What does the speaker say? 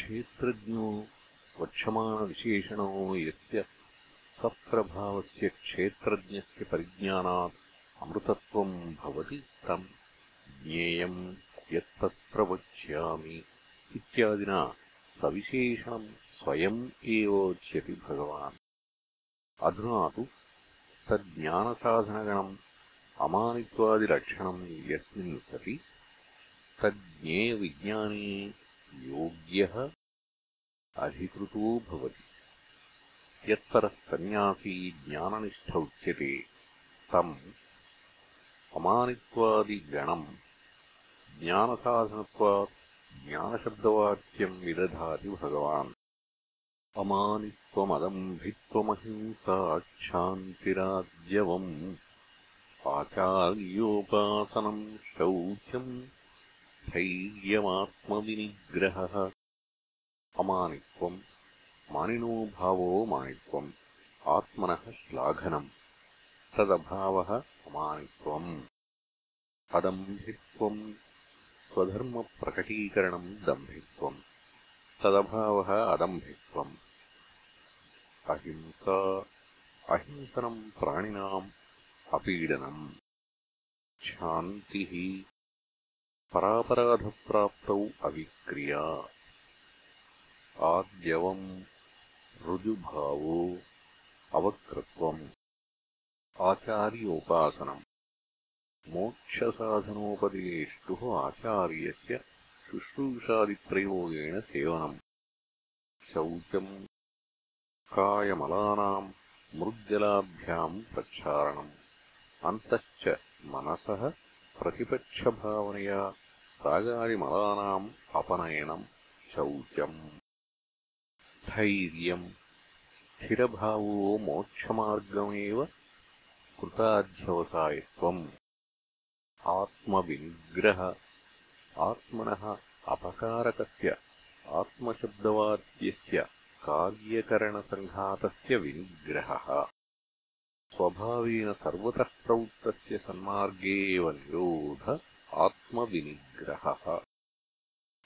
क्षेत्रज्ञो वक्ष्यमाणविशेषणो यस्य सप्रभावस्य क्षेत्रज्ञस्य परिज्ञानात् अमृतत्वम् भवति तम् ज्ञेयम् यत्तत्प्रवक्ष्यामि इत्यादिना सविशेषणम् स्वयम् एवोच्यति भगवान्। अधुना तु तज्ज्ञानसाधनगणम् अमानित्वादिलक्षणम् यस्मिन् सति तज्ज्ञेयविज्ञाने योग्यः अधिकृतो भवति। यत्परः सन्न्यासी ज्ञाननिष्ठ उच्यते तम् अमानित्वादिगणम् ज्ञानसाधनत्वात् ज्ञानशब्दवाक्यम् विदधाति भगवान्। अमानित्वमदम्भित्वमहिंसाक्षान्तिराज्यवम् आचार्योपासनम् शौचम् धैर्यमात्मविनिग्रहः। अमानित्वम् मानिनो भावो मानित्वम् आत्मनः श्लाघनम्। तदभावः अमानित्वम्। अदम्भित्वम् स्वधर्मप्रकटीकरणम् दम्भित्वम्। तदभावः अदम्भित्वम्। अहिंसा अहिंसनम् प्राणिनाम् अपीडनम्। शान्तिः परापराधप्राप्तौ अविक्रिया आद्यवम् ऋजुभावो अवक्रत्वम् आचार्योपासनम्। मोक्षसाधनोपदेष्टुः आचार्यस्य शुश्रूषादिप्रयोगेण सेवनम्। शौचम् कायमलानाम् मृद्जलाभ्याम् प्रक्षालनम्। अन्तश्च मनसः प्रतिपक्षभावनया रागादिमलानाम् अपनयनम् शौचम् स्थैर्यम् स्थिरभावो मोक्षमार्गमेव कृताध्यवसायत्वम् आत्मविनिग्रह आत्मनः अपकारकस्य आत्मशब्दवाद्यस्य कार्यकरणसङ्घातस्य विनिग्रहः स्वभावेन सर्वतः प्रवृत्तस्य सन्मार्गे एव निरोध आत्मविनिग्रहः